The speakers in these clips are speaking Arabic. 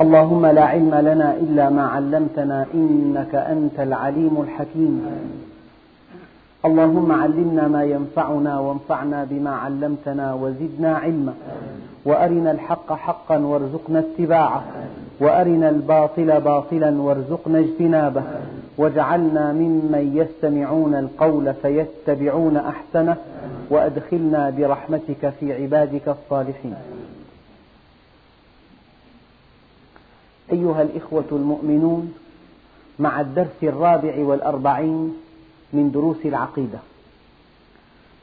اللهم لا علم لنا إلا ما علمتنا إنك أنت العليم الحكيم. اللهم علمنا ما ينفعنا وانفعنا بما علمتنا وزدنا علما. وأرنا الحق حقا وارزقنا اتباعه. وأرنا الباطل باطلا وارزقنا اجتنابه. واجعلنا ممن يستمعون القول فيتبعون أحسنه. وأدخلنا برحمتك في عبادك الصالحين. أيها الإخوة المؤمنون مع الدرس الرابع والأربعين من دروس العقيدة.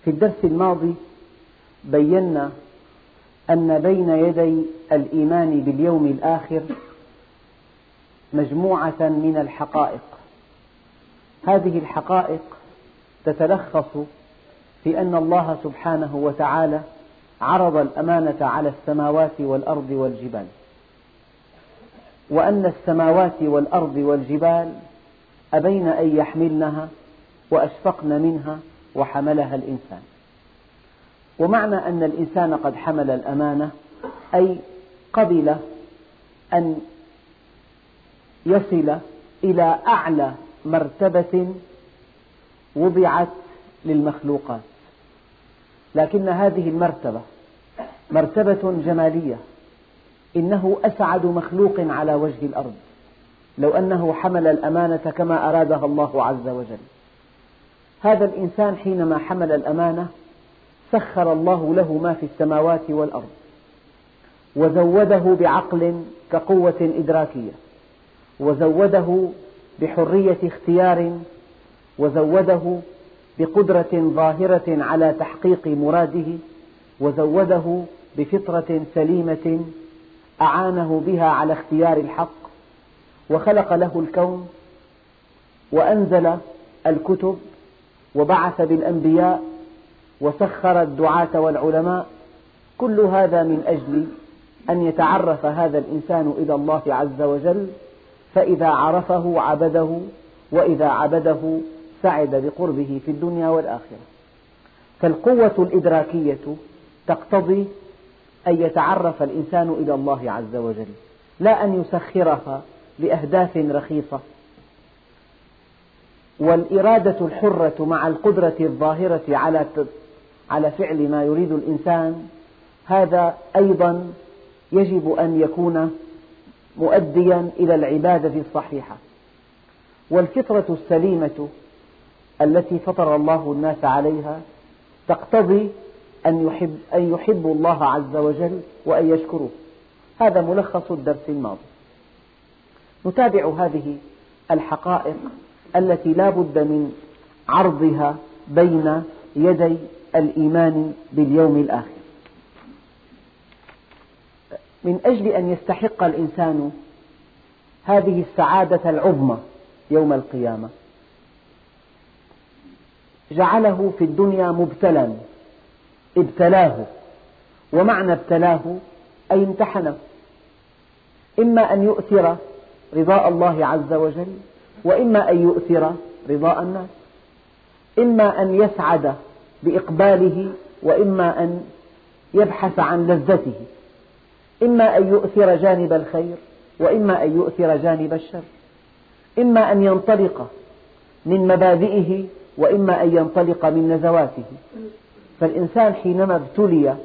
في الدرس الماضي بينا أن بين يدي الإيمان باليوم الآخر مجموعة من الحقائق. هذه الحقائق تتلخص في أن الله سبحانه وتعالى عرض الأمانة على السماوات والأرض والجبال. وأن السماوات والأرض والجبال أبين أن يحملنها وأشفقن منها وحملها الإنسان. ومعنى أن الإنسان قد حمل الأمانة أي قبل أن يصل إلى أعلى مرتبة وضعت للمخلوقات. لكن هذه المرتبة مرتبة جمالية. إنه أسعد مخلوق على وجه الأرض. لو أنه حمل الأمانة كما أرادها الله عز وجل. هذا الإنسان حينما حمل الأمانة سخر الله له ما في السماوات والأرض. وزوده بعقل كقوة إدراكية. وزوده بحرية اختيار. وزوده بقدرة ظاهرة على تحقيق مراده. وزوده بفطرة سليمة أعانه بها على اختيار الحق وخلق له الكون وأنزل الكتب وبعث بالأنبياء وسخر الدعاة والعلماء كل هذا من أجل أن يتعرف هذا الإنسان إلى الله عز وجل فإذا عرفه عبده وإذا عبده سعد بقربه في الدنيا والآخرة. فالقوة الإدراكية تقتضي أن يتعرف الإنسان إلى الله عز وجل. لا أن يسخرها لأهداف رخيصة. والإرادة الحرة مع القدرة الظاهرة على على فعل ما يريد الإنسان هذا أيضا يجب أن يكون مؤديا إلى العبادة الصحيحة. والفطرة السليمة التي فطر الله الناس عليها تقتضي أن يحب أن يحبوا الله عز وجل وأن يشكروه. هذا ملخص الدرس الماضي. نتابع هذه الحقائق التي لا بد من عرضها بين يدي الإيمان باليوم الآخر. من أجل أن يستحق الإنسان هذه السعادة العظمى يوم القيامة جعله في الدنيا مبتلا. ابتلاه. ومعنى ابتلاه أي امتحنه. إما أن يؤثر رضاء الله عز وجل وإما أن يؤثر رضاء الناس. إما أن يسعد بإقباله وإما أن يبحث عن لذته. إما أن يؤثر جانب الخير وإما أن يؤثر جانب الشر. إما أن ينطلق من مبادئه وإما أن ينطلق من نزواته. فالإنسان حينما ابتلي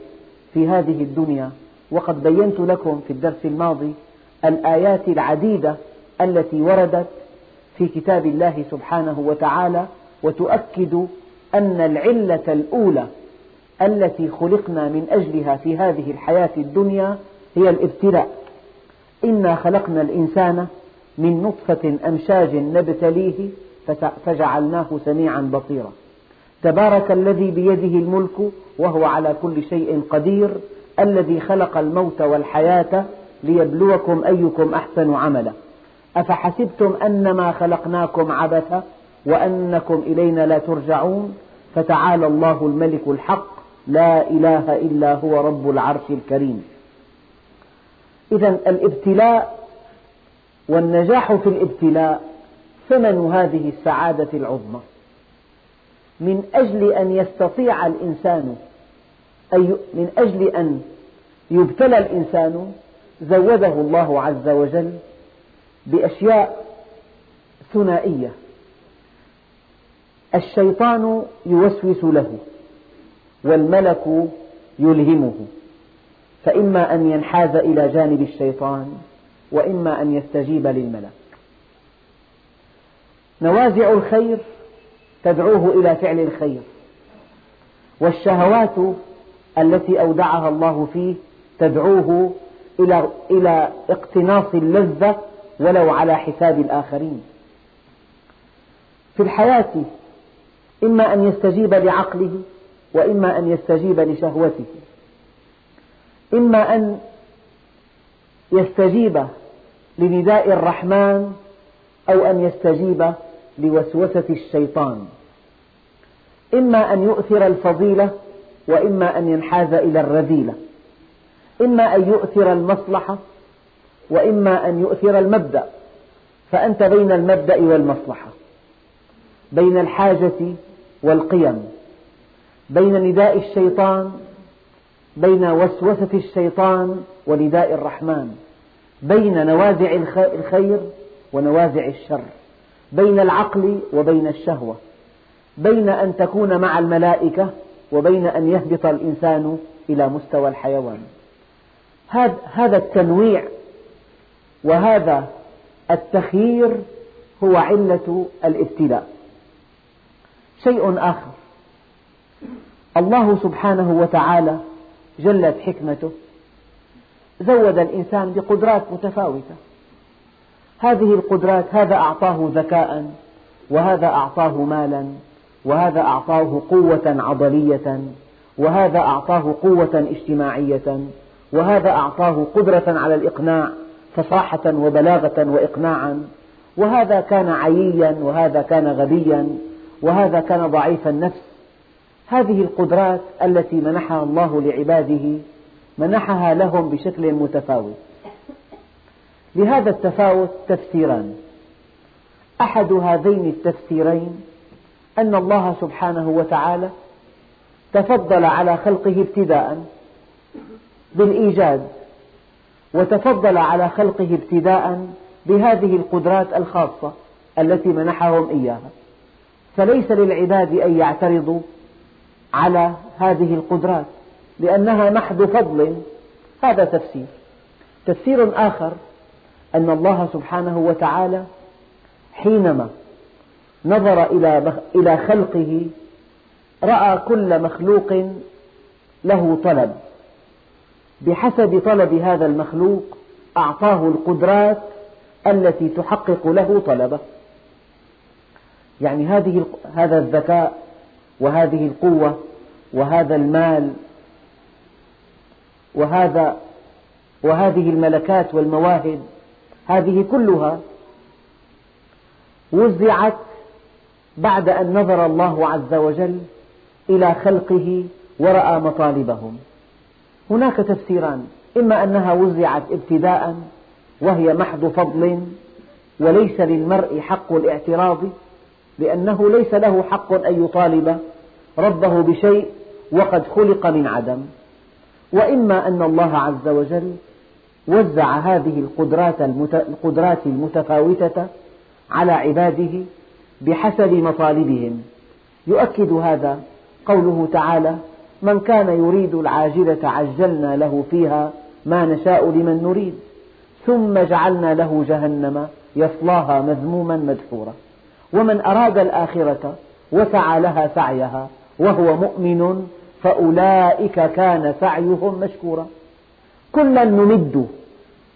في هذه الدنيا وقد بينت لكم في الدرس الماضي الآيات العديدة التي وردت في كتاب الله سبحانه وتعالى وتؤكد أن العلة الأولى التي خلقنا من أجلها في هذه الحياة الدنيا هي الابتلاء. إنا خلقنا الإنسان من نطفة أمشاج نبتليه فجعلناه سميعا بصيرا. تبارك الذي بيده الملك وهو على كل شيء قدير الذي خلق الموت والحياة ليبلوكم أيكم أحسن عملا. أفحسبتم أنما خلقناكم عبثا وأنكم إلينا لا ترجعون؟ فتعالى الله الملك الحق لا إله إلا هو رب العرش الكريم. إذا الابتلاء والنجاح في الابتلاء ثمن هذه السعادة العظمى. من أجل أن يستطيع الإنسان أي من أجل أن يبتلى الإنسان زوده الله عز وجل بأشياء ثنائية. الشيطان يوسوس له والملك يلهمه. فإما أن ينحاز إلى جانب الشيطان وإما أن يستجيب للملك. نوازع الخير تدعوه إلى فعل الخير. والشهوات التي أودعها الله فيه تدعوه إلى إلى اقتناص اللذة ولو على حساب الآخرين. في الحياة إما أن يستجيب لعقله وإما أن يستجيب لشهوته. إما أن يستجيب لنداء الرحمن أو أن يستجيب لوسوسة الشيطان. إما أن يؤثر الفضيلة وإما أن ينحاز إلى الرذيلة. إما أن يؤثر المصلحة وإما أن يؤثر المبدأ. فأنت بين المبدأ والمصلحة. بين الحاجة والقيم. بين نداء الشيطان بين وسوسة الشيطان ونداء الرحمن. بين نوازع الخير ونوازع الشر. بين العقل وبين الشهوة. بين أن تكون مع الملائكة وبين أن يهبط الإنسان إلى مستوى الحيوان. هذا التنويع وهذا التخيير هو علة الابتلاء. شيء آخر. الله سبحانه وتعالى جلت حكمته. زود الإنسان بقدرات متفاوتة. هذه القدرات هذا أعطاه ذكاء وهذا أعطاه مالا. وهذا أعطاه قوة عضلية وهذا أعطاه قوة اجتماعية وهذا أعطاه قدرة على الإقناع فصاحة وبلاغة وإقناعا. وهذا كان عييا وهذا كان غبيا وهذا كان ضعيف النفس. هذه القدرات التي منحها الله لعباده منحها لهم بشكل متفاوت. لهذا التفاوت تفسيران. أحد هذين التفسيرين أن الله سبحانه وتعالى تفضل على خلقه ابتداء بالإيجاد وتفضل على خلقه ابتداء بهذه القدرات الخاصة التي منحهم إياها. فليس للعباد أن يعترضوا على هذه القدرات لأنها محض فضل. هذا تفسير. تفسير آخر أن الله سبحانه وتعالى حينما نظر إلى خلقه رأى كل مخلوق له طلب. بحسب طلب هذا المخلوق أعطاه القدرات التي تحقق له طلبه. يعني هذه هذا الذكاء وهذه القوة وهذا المال وهذا وهذه الملكات والمواهب هذه كلها وزعت بعد أن نظر الله عز وجل إلى خلقه ورأى مطالبهم. هناك تفسيران إما أنها وزعت ابتداء وهي محض فضل وليس للمرء حق الاعتراض لأنه ليس له حق أن يطالب ربه بشيء وقد خلق من عدم. وإما أن الله عز وجل وزع هذه القدرات المتفاوتة على عباده بحسب مطالبهم. يؤكد هذا قوله تعالى من كان يريد العاجلة عجلنا له فيها ما نشاء لمن نريد ثم جعلنا له جهنم يصلاها مذموما مدحورا. ومن أراد الآخرة وسعى لها سعيها وهو مؤمن فأولئك كان سعيهم مشكورا. كلا نمد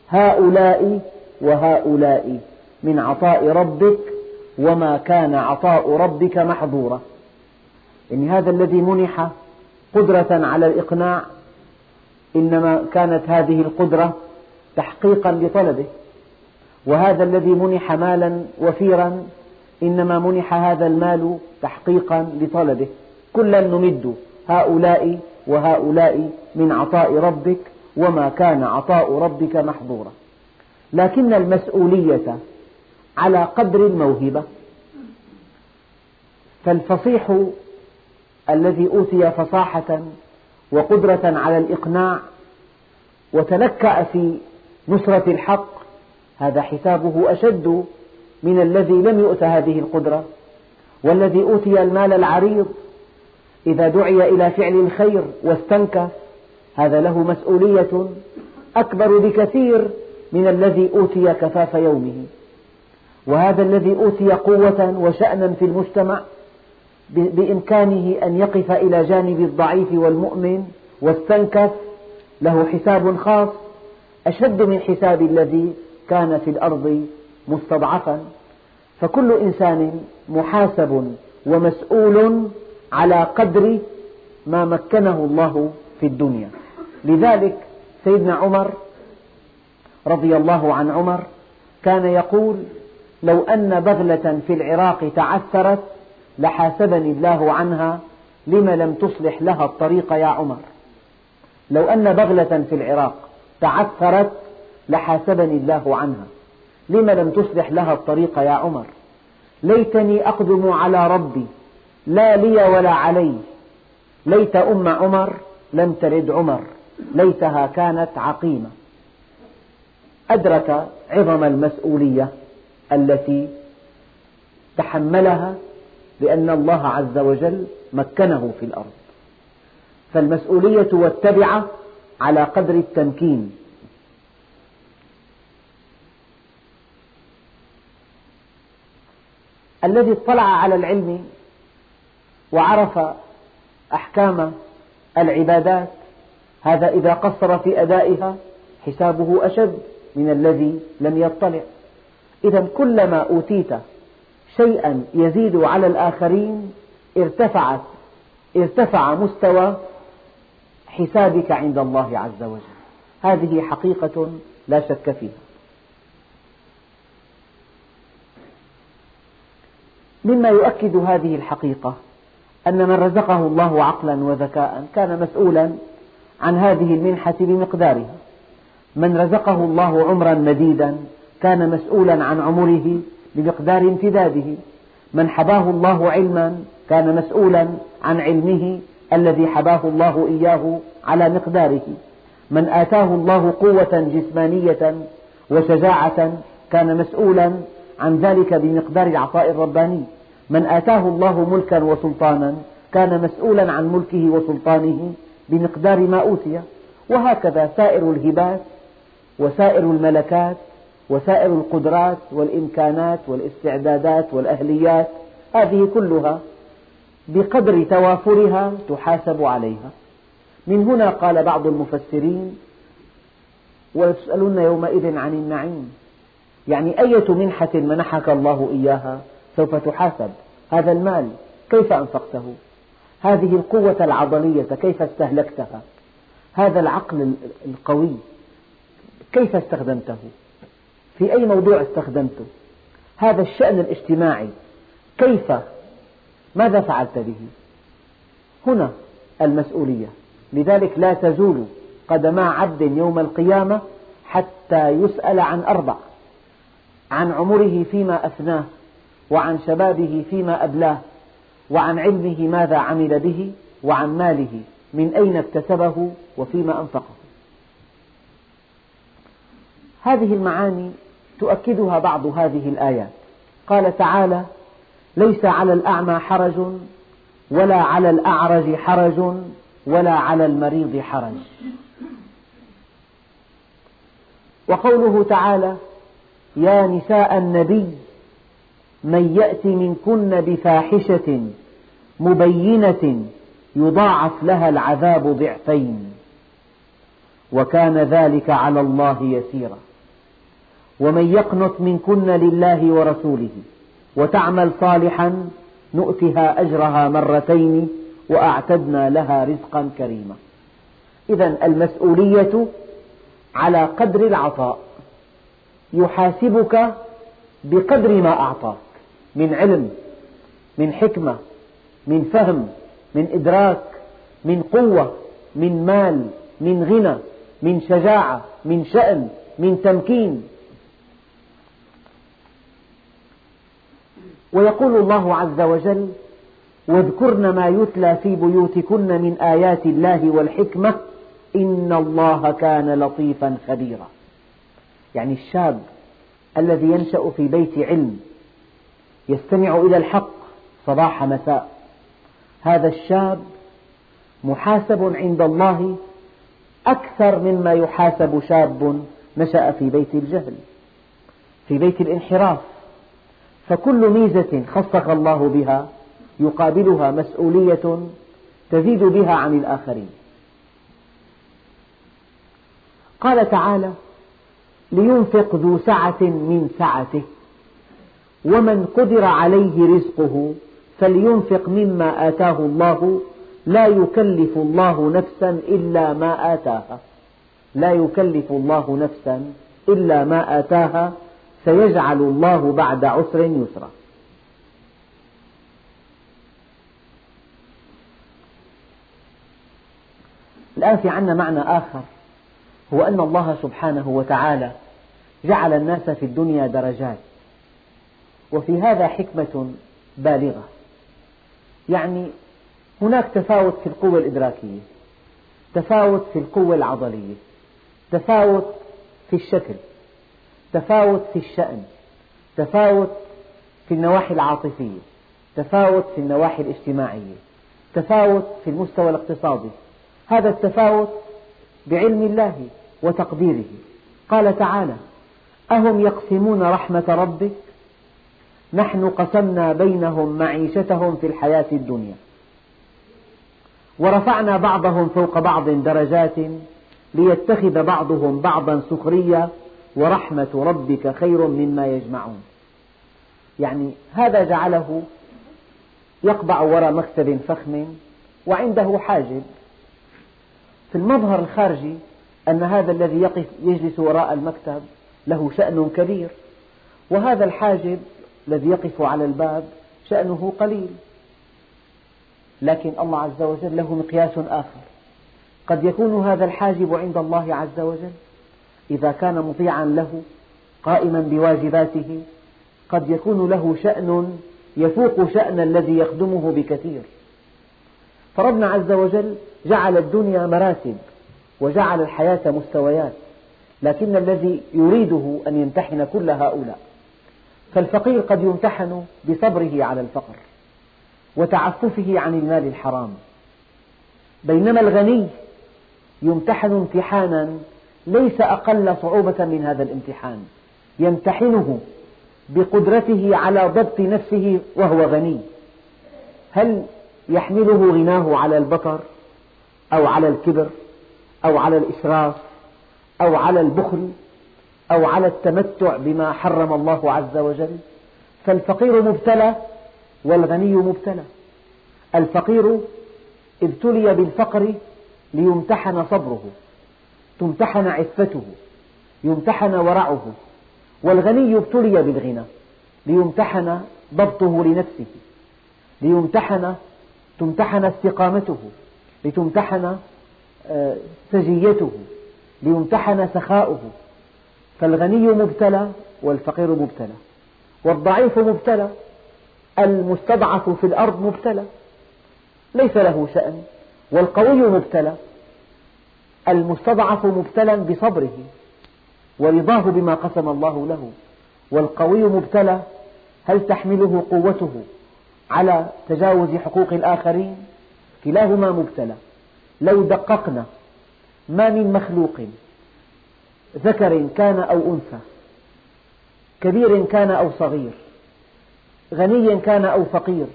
هؤلاء وهؤلاء من عطاء ربك وما كان عطاء ربك محظورا. يعني هذا الذي منح قدرة على الإقناع إنما كانت هذه القدرة تحقيقا لطلبه. وهذا الذي منح مالا وفيرا إنما منح هذا المال تحقيقا لطلبه. كلا نمد هؤلاء وهؤلاء من عطاء ربك وما كان عطاء ربك محظورا. لكن المسؤولية على قدر الموهبة فالفصيح الذي أوتي فصاحة وقدرة على الإقناع وتلكأ في نصرة الحق هذا حسابه أشد من الذي لم يؤت هذه القدرة. والذي أوتي المال العريض إذا دعي إلى فعل الخير واستنكف هذا له مسؤولية أكبر بكثير من الذي أوتي كفاف يومه. وهذا الذي أوتي قوة وشأنا في المجتمع بإمكانه أن يقف إلى جانب الضعيف والمؤمن واستنكف له حساب خاص أشد من حساب الذي كان في الأرض مستضعفا. فكل إنسان محاسب ومسؤول على قدر ما مكنه الله في الدنيا. لذلك سيدنا عمر رضي الله عن عمر كان يقول لو أن بغلة في العراق تعثرت لحاسبني الله عنها لم لم تصلح لها الطريق يا عمر. لو أن بغلة في العراق تعثرت لحاسبني الله عنها. لم لم تصلح لها الطريق يا عمر. ليتني أقدم على ربي لا لي ولا علي ليت أم عمر لم تلد عمر. ليتها كانت عقيمة. أدرك عظم المسؤولية. التي تحملها لأن الله عز وجل مكنه في الأرض. فالمسؤولية والتبعة على قدر التمكين. الذي اطلع على العلم وعرف أحكام العبادات هذا إذا قصر في أدائها حسابه أشد من الذي لم يطلع. إذا كلما أوتيت شيئا يزيد على الآخرين ارتفعت ارتفع مستوى حسابك عند الله عز وجل. هذه حقيقة لا شك فيها. مما يؤكد هذه الحقيقة أن من رزقه الله عقلا وذكاء كان مسؤولا عن هذه المنحة بمقدارها. من رزقه الله عمرا مديدا كان مسؤولا عن عمره بمقدار امتداده. من حباه الله علما كان مسؤولا عن علمه الذي حباه الله إياه على مقداره. من آتاه الله قوة جسمانية وشجاعة كان مسؤولا عن ذلك بمقدار العطاء الرباني. من آتاه الله ملكا وسلطانا كان مسؤولا عن ملكه وسلطانه بمقدار ما أوتي. وهكذا سائر الهبات وسائر الملكات وسائر القدرات والإمكانات والاستعدادات والأهليات هذه كلها بقدر توافرها تحاسب عليها. من هنا قال بعض المفسرين ويسألون يومئذ عن النعيم. يعني أية منحة منحك الله إياها سوف تحاسب. هذا المال كيف أنفقته؟ هذه القوة العضلية كيف استهلكتها؟ هذا العقل القوي كيف استخدمته؟ في أي موضوع استخدمته. هذا الشأن الاجتماعي. كيف؟ ماذا فعلت به؟ هنا المسؤولية. لذلك لا تزول قدما عبد يوم القيامة حتى يسأل عن أربع. عن عمره فيما أفناه وعن شبابه فيما أبلاه وعن علمه ماذا عمل به وعن ماله من أين اكتسبه وفيما أنفقه. هذه المعاني تؤكدها بعض هذه الآيات. قال تعالى ليس على الأعمى حرج ولا على الأعرج حرج ولا على المريض حرج. وقوله تعالى يا نساء النبي من يأت منكن بفاحشة مبينة يضاعف لها العذاب ضعفين وكان ذلك على الله يسيرا. ومن يقنط منكن لله ورسوله وتعمل صالحا نؤتها أجرها مرتين وأعتدنا لها رزقا كريما. إذا المسؤولية على قدر العطاء. يحاسبك بقدر ما أعطاك. من علم من حكمة من فهم من إدراك من قوة من مال من غنى من شجاعة من شأن من تمكين. ويقول الله عز وجل واذكرن ما يتلى في بيوتكن من آيات الله والحكمة إن الله كان لطيفا خبيرا. يعني الشاب الذي ينشأ في بيت علم يستمع إلى الحق صباح مساء. هذا الشاب محاسب عند الله أكثر مما يحاسب شاب نشأ في بيت الجهل في بيت الانحراف. فكل ميزة خصك الله بها يقابلها مسؤولية تزيد بها عن الآخرين. قال تعالى لينفق ذو سعة من سعته ومن قدر عليه رزقه فلينفق مما آتاه الله. لا يكلف الله نفسا إلا ما آتاها. لا يكلف الله نفسا إلا ما آتاها. سيجعل الله بعد عسر يسرا. الآن في عنا معنى آخر هو أن الله سبحانه وتعالى جعل الناس في الدنيا درجات وفي هذا حكمة بالغة. يعني هناك تفاوت في القوة الإدراكية تفاوت في القوة العضلية تفاوت في الشكل. تفاوت في الشأن تفاوت في النواحي العاطفية تفاوت في النواحي الاجتماعية تفاوت في المستوى الاقتصادي. هذا التفاوت بعلم الله وتقديره. قال تعالى أهم يقسمون رحمة ربك؟ نحن قسمنا بينهم معيشتهم في الحياة الدنيا. ورفعنا بعضهم فوق بعض درجات ليتخذ بعضهم بعضا سخريا ورحمة ربك خير مما يجمعون. يعني هذا جعله يقبع وراء مكتب فخم وعنده حاجب. في المظهر الخارجي أن هذا الذي يقف يجلس وراء المكتب له شأن كبير وهذا الحاجب الذي يقف على الباب شأنه قليل. لكن الله عز وجل له مقياس آخر. قد يكون هذا الحاجب عند الله عز وجل إذا كان مطيعا له قائما بواجباته قد يكون له شأن يفوق شأن الذي يخدمه بكثير. فربنا عز وجل جعل الدنيا مراتب وجعل الحياة مستويات لكن الذي يريده أن يمتحن كل هؤلاء. فالفقير قد يمتحن بصبره على الفقر وتعففه عن المال الحرام. بينما الغني يمتحن امتحانا ليس أقل صعوبة من هذا الامتحان. يمتحنه بقدرته على ضبط نفسه وهو غني. هل يحمله غناه على البطر أو على الكبر أو على الإسراف أو على البخل أو على التمتع بما حرم الله عز وجل؟ فالفقير مبتلى والغني مبتلى. الفقير ابتلي بالفقر ليمتحن صبره. تمتحن عفته يمتحن ورعه والغني ابتلي بالغنى ليمتحن ضبطه لنفسه ليمتحن تمتحن استقامته لتمتحن آه، سجيته ليمتحن سخاؤه. فالغني مبتلى والفقير مبتلى والضعيف مبتلى المستضعف في الأرض مبتلى ليس له شأن والقوي مبتلى المستضعف مبتلى بصبره ورضاه بما قسم الله له والقوي مبتلى هل تحمله قوته على تجاوز حقوق الآخرين؟ كلاهما مبتلى. لو دققنا ما من مخلوق ذكر كان أو أنثى كبير كان أو صغير غني كان أو فقير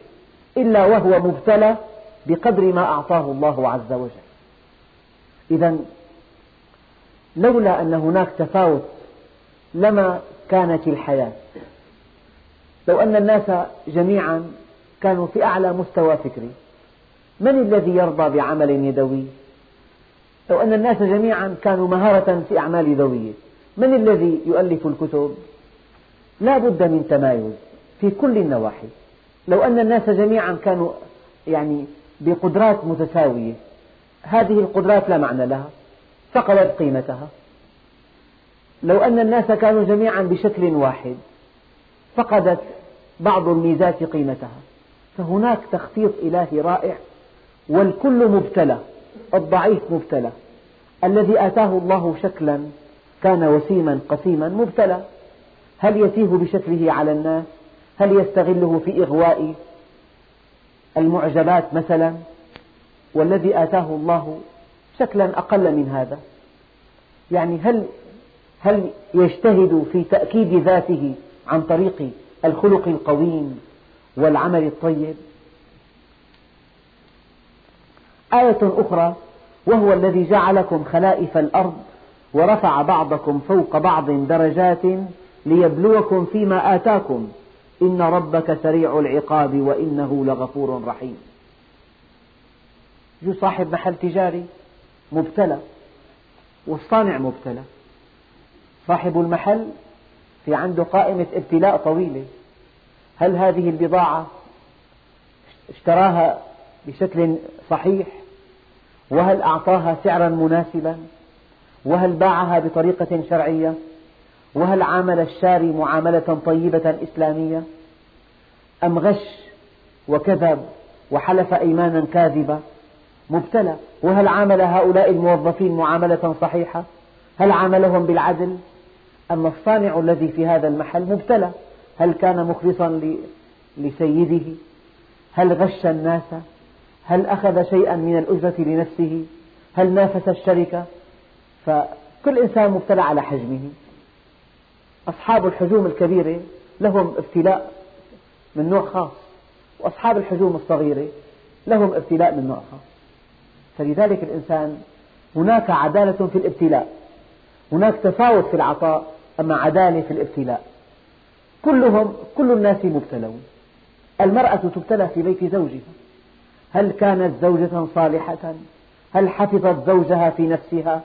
إلا وهو مبتلى بقدر ما أعطاه الله عز وجل. إذا لولا أن هناك تفاوت لما كانت الحياة. لو أن الناس جميعا كانوا في أعلى مستوى فكري من الذي يرضى بعمل يدوي؟ لو أن الناس جميعا كانوا مهارة في أعمال يدوية من الذي يؤلف الكتب؟ لا بد من تمايز في كل النواحي. لو أن الناس جميعا كانوا يعني بقدرات متساوية هذه القدرات لا معنى لها فقدت قيمتها. لو أن الناس كانوا جميعا بشكل واحد فقدت بعض الميزات قيمتها. فهناك تخطيط إلهي رائع والكل مبتلى الضعيف مبتلى. الذي آتاه الله شكلا كان وسيما قسيما مبتلى. هل يتيه بشكله على الناس؟ هل يستغله في إغواء المعجبات مثلا؟ والذي آتاه الله شكلا أقل من هذا. يعني هل هل يجتهد في تأكيد ذاته عن طريق الخلق القويم والعمل الطيب؟ آية أخرى وهو الذي جعلكم خلائف الأرض ورفع بعضكم فوق بعض درجات ليبلوكم فيما آتاكم. إن ربك سريع العقاب وإنه لغفور رحيم. جو صاحب محل تجاري مبتلى والصانع مبتلى. صاحب المحل في عنده قائمة ابتلاء طويلة. هل هذه البضاعة اشتراها بشكل صحيح؟ وهل أعطاها سعرا مناسبا؟ وهل باعها بطريقة شرعية؟ وهل عامل الشاري معاملة طيبة إسلامية؟ أم غش وكذب وحلف أيمانا كاذبة مبتلى. وهل عامل هؤلاء الموظفين معاملة صحيحة؟ هل عاملهم بالعدل؟ أما الصانع الذي في هذا المحل مبتلى. هل كان مخلصا لسيده؟ هل غش الناس؟ هل أخذ شيئا من الأجرة لنفسه؟ هل نافس الشركة؟ فكل إنسان مبتلى على حجمه. أصحاب الحجوم الكبيرة لهم ابتلاء من نوع خاص وأصحاب الحجوم الصغيرة لهم ابتلاء من نوع خاص. فلذلك الإنسان هناك عدالة في الابتلاء هناك تفاوت في العطاء أما عدالة في الابتلاء. كلهم كل الناس مبتلون. المرأة تبتلى في بيت زوجها. هل كانت زوجة صالحة؟ هل حفظت زوجها في نفسها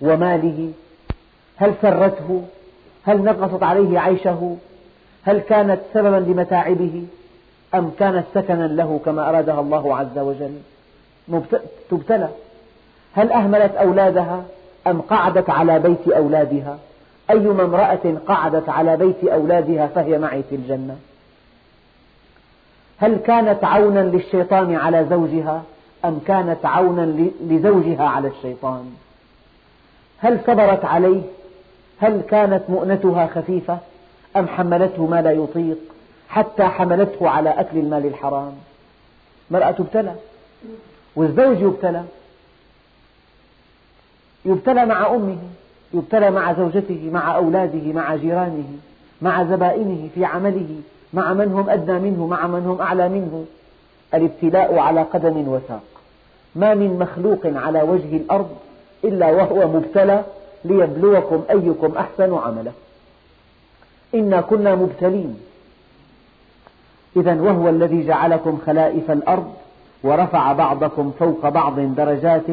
وماله؟ هل سرته؟ هل نقصت عليه عيشه؟ هل كانت سببا لمتاعبه؟ أم كانت سكنا له كما أرادها الله عز وجل؟ تبتلى. هل أهملت أولادها أم قعدت على بيت أولادها؟ أيما امرأة قعدت على بيت أولادها فهي معي في الجنة. هل كانت عونا للشيطان على زوجها أم كانت عونا لزوجها على الشيطان؟ هل صبرت عليه؟ هل كانت مؤنتها خفيفة أم حملته ما لا يطيق حتى حملته على أكل المال الحرام؟ مرأة تبتلى والزوج يبتلى. يبتلى مع أمه يبتلى مع زوجته مع أولاده مع جيرانه مع زبائنه في عمله مع من هم أدنى منه مع من هم أعلى منه. الابتلاء على قدم وساق. ما من مخلوق على وجه الأرض إلا وهو مبتلى ليبلوكم أيكم أحسن عملا. إنا كنا مبتلين. إذا وهو الذي جعلكم خلائف الأرض ورفع بعضكم فوق بعض درجات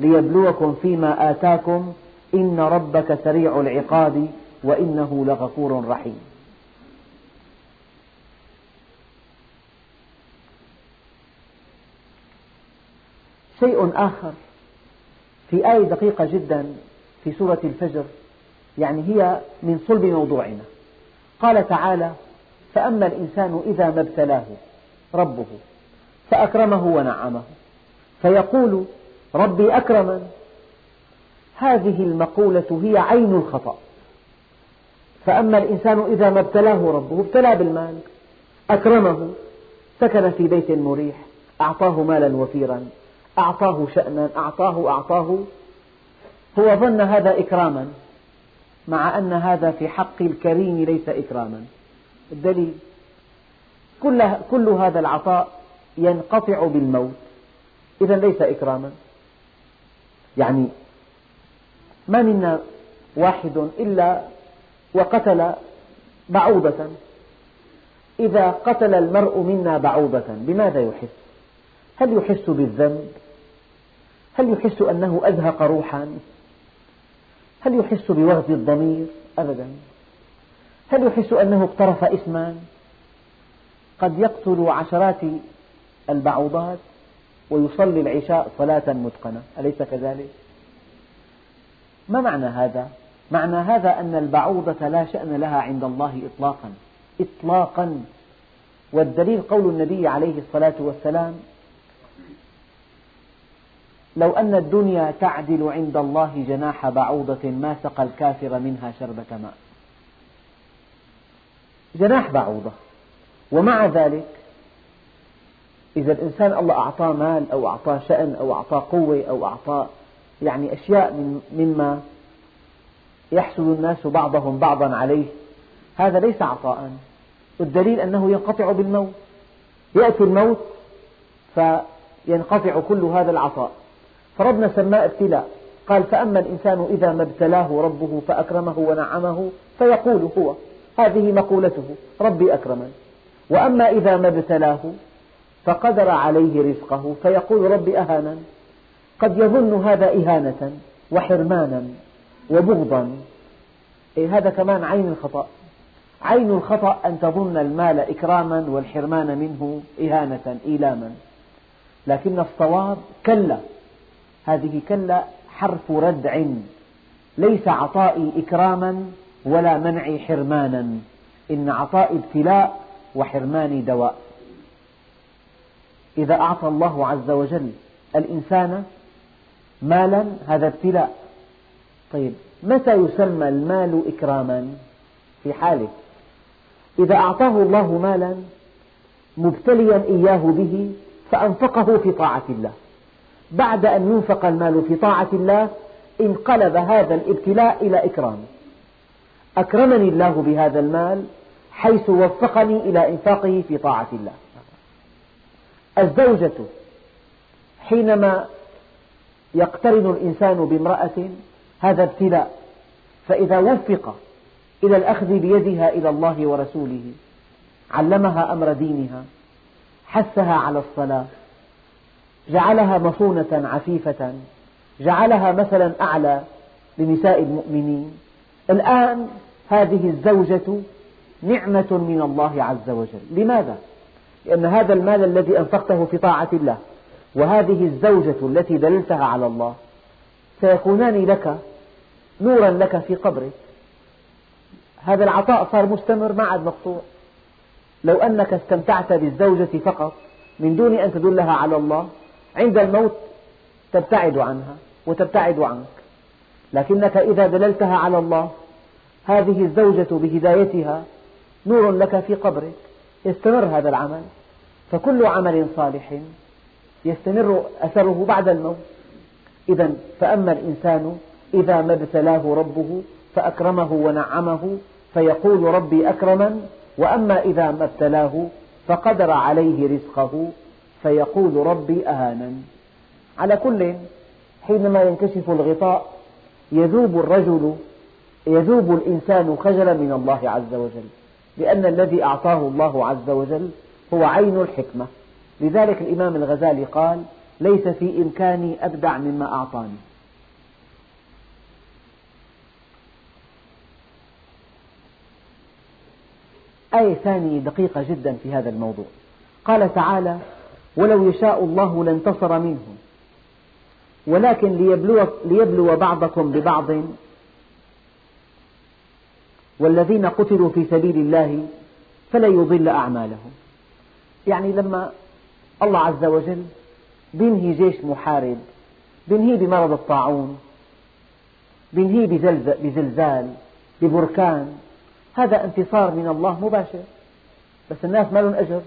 ليبلوكم فيما آتاكم. إن ربك سريع العقاب وإنه لغفور رحيم. شيء آخر في آية دقيقة جدا في سورة الفجر يعني هي من صلب موضوعنا. قال تعالى فأما الإنسان إذا ما ابتلاه ربه. فأكرمه ونعمه. فيقول ربي أكرمن. هذه المقولة هي عين الخطأ. فأما الإنسان إذا ما ابتلاه ربه ابتلاه بالمال أكرمه سكن في بيت مريح أعطاه مالا وفيرا أعطاه شأنا أعطاه أعطاه. هو ظن هذا إكراما مع أن هذا في حق الكريم ليس إكراما. الدليل كل, كل هذا العطاء ينقطع بالموت إذا ليس إكراما يعني ما منا واحد إلا وقتل بعوضة إذا قتل المرء منا بعوضة بماذا يحس؟ هل يحس بالذنب؟ هل يحس أنه أزهق روحا؟ هل يحس بوهز الضمير؟ أبدا هل يحس أنه اقترف إثما؟ قد يقتل عشرات البعوضات ويصلي العشاء صلاة متقنة. أليس كذلك؟ ما معنى هذا؟ معنى هذا أن البعوضة لا شأن لها عند الله إطلاقا. إطلاقا. والدليل قول النبي عليه الصلاة والسلام لو أن الدنيا تعدل عند الله جناح بعوضة ما سقى الكافر منها شربة ماء. جناح بعوضة. ومع ذلك إذا الإنسان الله أعطاه مال أو أعطاه شأن أو أعطاه قوة أو أعطاه يعني أشياء مما يحسد الناس بعضهم بعضا عليه هذا ليس عطاء. والدليل أنه ينقطع بالموت. يأتي الموت فينقطع كل هذا العطاء. فربنا سماه ابتلاء. قال فأما الإنسان إذا ما ابتلاه ربه فأكرمه ونعمه فيقول هو هذه مقولته ربي أكرمن وأما إذا ما ابتلاه فقدر عليه رزقه فيقول ربي أهانن قد يظن هذا إهانة وحرمانا وبغضا. إيه هذا كمان عين الخطأ. عين الخطأ أن تظن المال إكراما والحرمان منه إهانة إيلاما. لكن الصواب كلا. هذه كلا حرف ردع. ليس عطائي إكراما ولا منعي حرمانا. إن عطائي ابتلاء وحرماني دواء. إذا أعطى الله عز وجل الإنسان مالا هذا ابتلاء. طيب متى يسمى المال إكراما؟ في حالة. إذا أعطاه الله مالا مبتليا إياه به فأنفقه في طاعة الله. بعد أن ينفق المال في طاعة الله انقلب هذا الابتلاء إلى إكرام. أكرمني الله بهذا المال حيث وفقني إلى إنفاقه في طاعة الله. الزوجة حينما يقترن الإنسان بامرأة هذا ابتلاء فإذا وفق إلى الأخذ بيدها إلى الله ورسوله علمها أمر دينها حثها على الصلاة جعلها مصونة عفيفة جعلها مثلا أعلى لنساء المؤمنين الآن هذه الزوجة نعمة من الله عز وجل لماذا؟ لأن هذا المال الذي أنفقته في طاعة الله وهذه الزوجة التي دللتها على الله سيكونان لك نورا لك في قبرك هذا العطاء صار مستمر ما عاد مقطوع. لو أنك استمتعت بالزوجة فقط من دون أن تدلها على الله عند الموت تبتعد عنها وتبتعد عنك. لكنك إذا دللتها على الله هذه الزوجة بهدايتها نور لك في قبرك. يستمر هذا العمل فكل عمل صالح يستمر أثره بعد الموت. إذا فأما الإنسان إذا ما ابتلاه ربه فأكرمه ونعمه فيقول ربي أكرمن وأما إذا ما ابتلاه فقدر عليه رزقه فيقول ربي أهانن على كل حينما ينكشف الغطاء يذوب الرجل يذوب الإنسان خجلا من الله عز وجل. لأن الذي أعطاه الله عز وجل هو عين الحكمة. لذلك الإمام الغزالي قال ليس في إمكاني أبدع مما أعطاني. آية ثانية دقيقة جدا في هذا الموضوع. قال تعالى ولو يشاء الله لانتصر منهم ولكن ليبلو, ليبلو بعضكم ببعض والذين قتلوا في سبيل الله فلن يضل أعمالهم. يعني لما الله عز وجل بينهي جيش محارب بينهيه بمرض الطاعون بينهيه بزلزال ببركان هذا انتصار من الله مباشر. بس الناس ما لهم أجر.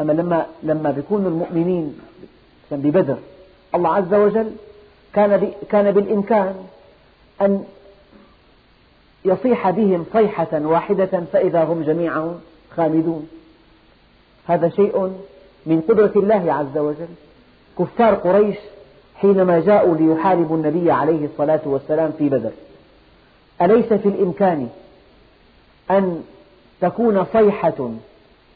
أما لما لما بيكونوا المؤمنين ببدر الله عز وجل كان كان بالإمكان أن يصيح بهم صيحة واحدة فإذا هم جميعا خالدون هذا شيء من قدرة الله عز وجل. كفار قريش حينما جاءوا ليحاربوا النبي عليه الصلاة والسلام في بدر أليس في الإمكان أن تكون صيحة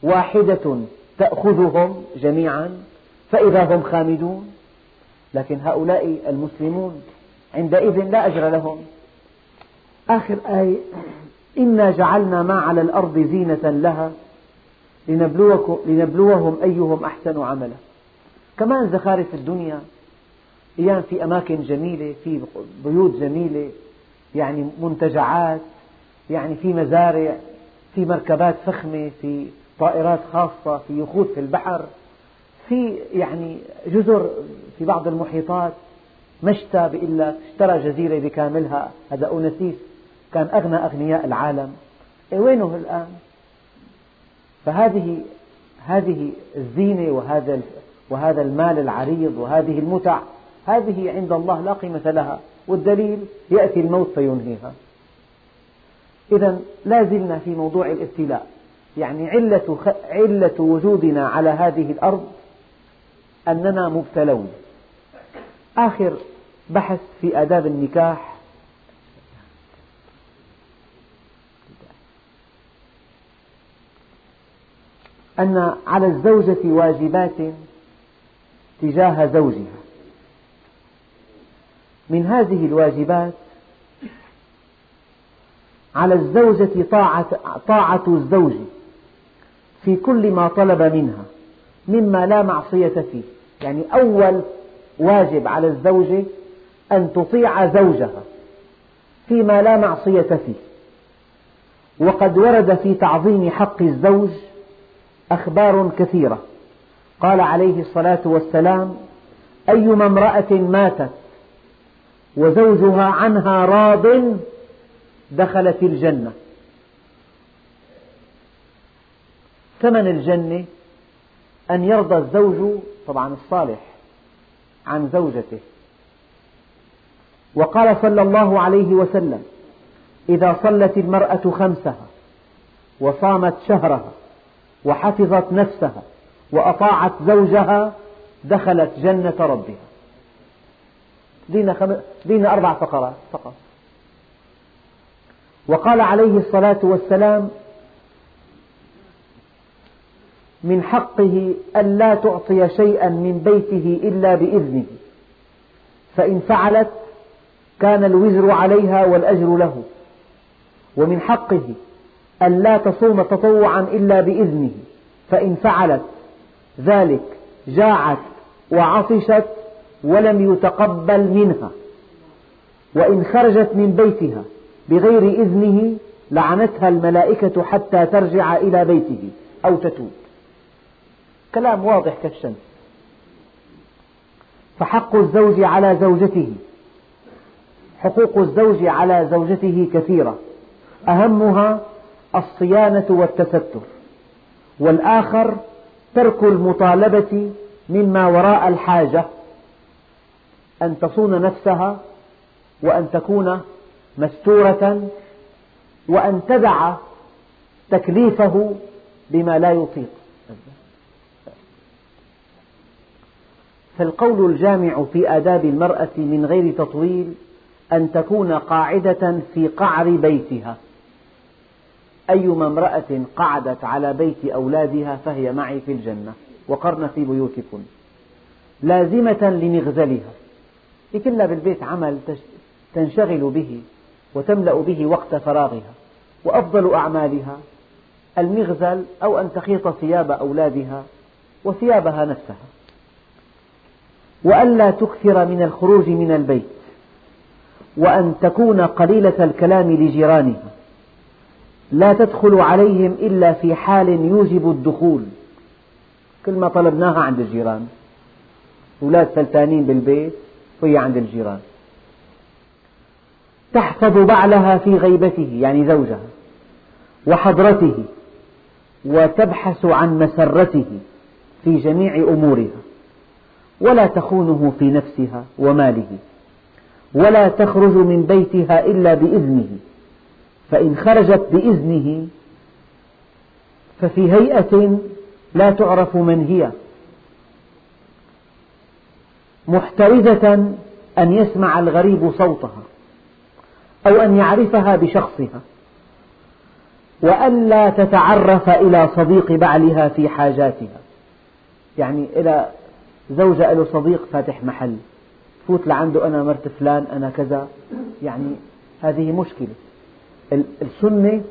واحدة تأخذهم جميعا فإذا هم خامدون؟ لكن هؤلاء المسلمون عندئذ لا أجر لهم. آخر آية. إنا جعلنا ما على الأرض زينة لها لنبلوهم أيهم أحسن عملا. كمان زخارف الدنيا أيام في أماكن جميلة في بيوت جميلة يعني منتجعات يعني في مزارع في مركبات فخمة في طائرات خاصة في يخوت في البحر في يعني جزر في بعض المحيطات مشتى بيقول لك اشترى جزيرة بكاملها. هذا أونسيس كان أغنى أغنياء العالم. إيه وينه الآن؟ فهذه هذه الزينة وهذا وهذا المال العريض وهذه المتع هذه عند الله لا قيمة لها والدليل يأتي الموت فينهيها. إذا لا زلنا في موضوع الابتلاء. يعني علة, علة وجودنا على هذه الأرض أننا مبتلون. آخر بحث في آداب النكاح أن على الزوجة واجبات تجاه زوجها. من هذه الواجبات على الزوجة طاعة, طاعة الزوج في كل ما طلب منها مما لا معصية فيه. يعني أول واجب على الزوجة أن تطيع زوجها فيما لا معصية فيه. وقد ورد في تعظيم حق الزوج أخبار كثيرة. قال عليه الصلاة والسلام أيما امرأة ماتت وزوجها عنها راض دخلت الجنة. ثمن الجنة أن يرضى الزوج طبعا الصالح عن زوجته. وقال صلى الله عليه وسلم إذا صلت المرأة خمسها وصامت شهرها وحفظت نفسها وأطاعت زوجها دخلت جنة ربها. دين, خم... دين أربع فقرات فقط. وقال عليه الصلاة والسلام من حقه ألا تعطي شيئا من بيته إلا بإذنه فإن فعلت كان الوزر عليها والأجر له. ومن حقه ألا تصوم تطوعا إلا بإذنه فإن فعلت ذلك جاعت وعطشت ولم يتقبل منها. وإن خرجت من بيتها بغير إذنه لعنتها الملائكة حتى ترجع إلى بيته أو تتوب. كلام واضح كالشمس. فحق الزوج على زوجته. حقوق الزوج على زوجته كثيرة. أهمها الصيانة والتستر. والآخر ترك المطالبة مما وراء الحاجة أن تصون نفسها وأن تكون مستورة وأن تدع تكليفه بما لا يطيق. فالقول الجامع في آداب المرأة من غير تطويل أن تكون قاعدة في قعر بيتها. أيما امرأة قعدت على بيت أولادها فهي معي في الجنة وقرن في بيوتكن لازمة لمغزلها. كلها بالبيت عمل تنشغل به وتملأ به وقت فراغها. وأفضل أعمالها المغزل أو أن تخيط ثياب أولادها وثيابها نفسها. وألا تكثر من الخروج من البيت. وأن تكون قليلة الكلام لجيرانها. لا تدخل عليهم إلا في حال يوجب الدخول. كل ما طلبناها عند الجيران. أولاد فلتانين بالبيت وهي عند الجيران. تحفظ بعلها في غيبته يعني زوجها وحضرته وتبحث عن مسرته في جميع أمورها. ولا تخونه في نفسها وماله. ولا تخرج من بيتها إلا بإذنه. فإن خرجت بإذنه ففي هيئة لا تعرف من هي. محترزة أن يسمع الغريب صوتها أو أن يعرفها بشخصها وألا تتعرف إلى صديق بعلها في حاجاتها. يعني إلى زوجة له صديق فاتح محل فوت لعنده أنا مرت فلان أنا كذا. يعني هذه مشكلة. السنة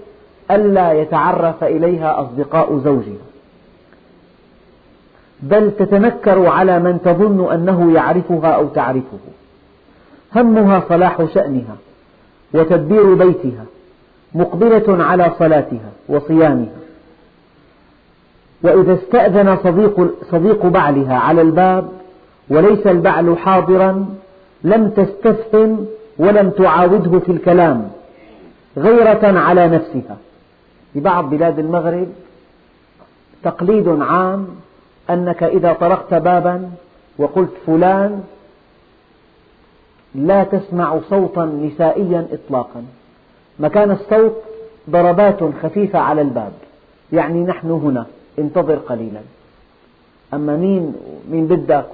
ألا يتعرف إليها أصدقاء زوجها بل تتنكر على من تظن أنه يعرفها أو تعرفه. همها صلاح شأنها وتدبير بيتها مقبلة على صلاتها وصيامها. وإذا استأذن صديق, صديق بعلها على الباب وليس البعل حاضرا لم تستفهم ولم تعاوده في الكلام. غيرة على نفسها. في بعض بلاد المغرب تقليد عام أنك إذا طرقت بابا وقلت فلان لا تسمع صوتا نسائيا إطلاقا. مكان الصوت ضربات خفيفة على الباب. يعني نحن هنا انتظر قليلا. أما مين مين بدك؟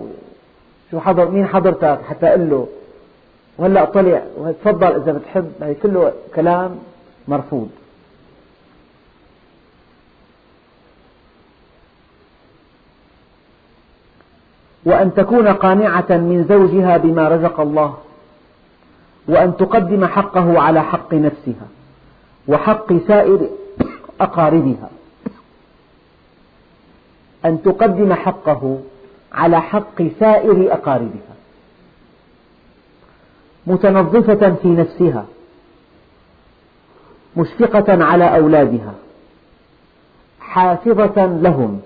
شو حضر مين حضرتك؟ حتى أقول له وهلا طلع تفضل إذا بتحب. هي كله كلام مرفوض. وأن تكون قانعة من زوجها بما رزق الله وأن تقدم حقه على حق نفسها وحق سائر أقاربها. أن تقدم حقه على حق سائر أقاربها. متنظفة في نفسها مشفقة على أولادها حافظة لهم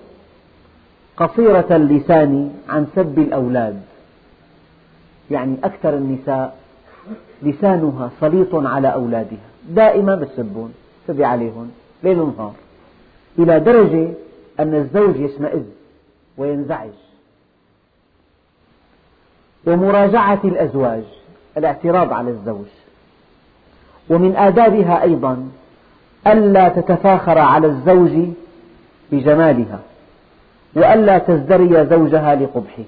قصيرة اللسان عن سب الأولاد. يعني أكثر النساء لسانها سليط على أولادها دائما بتسبون تبي عليهم ليل ونهار إلى درجة أن الزوج يشمئز وينزعج. ومراجعة الأزواج. الاعتراض على الزوج. ومن آدابها أيضا ألا تتفاخر على الزوج بجمالها وألا تزدري زوجها لقبحه.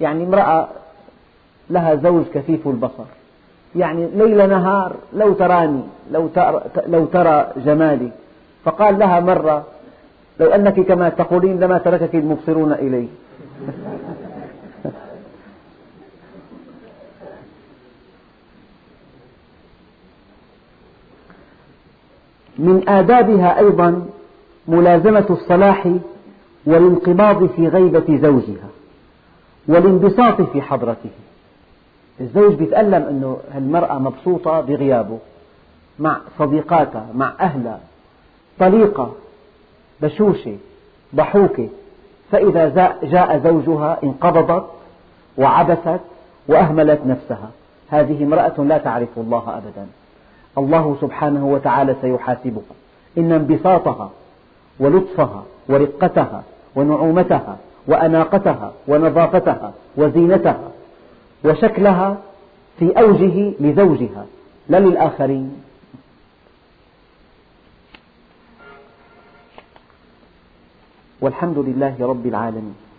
يعني امرأة لها زوج كفيف البصر. يعني ليل نهار لو تراني لو ترى, لو ترى جمالي. فقال لها مرة لو أنك كما تقولين لما تركك المبصرون إلي من آدابها أيضا ملازمة الصلاح والانقباض في غيبة زوجها والانبساط في حضرته. الزوج يتألم أن المرأة مبسوطة بغيابه مع صديقاتها مع أهلها. طليقة بشوشة ضحوكة. فإذا جاء زوجها انقبضت وعبست وأهملت نفسها. هذه امرأة لا تعرف الله أبدا. الله سبحانه وتعالى سيحاسبها إن انبساطها ولطفها ورقتها ونعومتها وأناقتها ونظافتها وزينتها وشكلها في أوجه لزوجها. لا للآخرين. والحمد لله رب العالمين.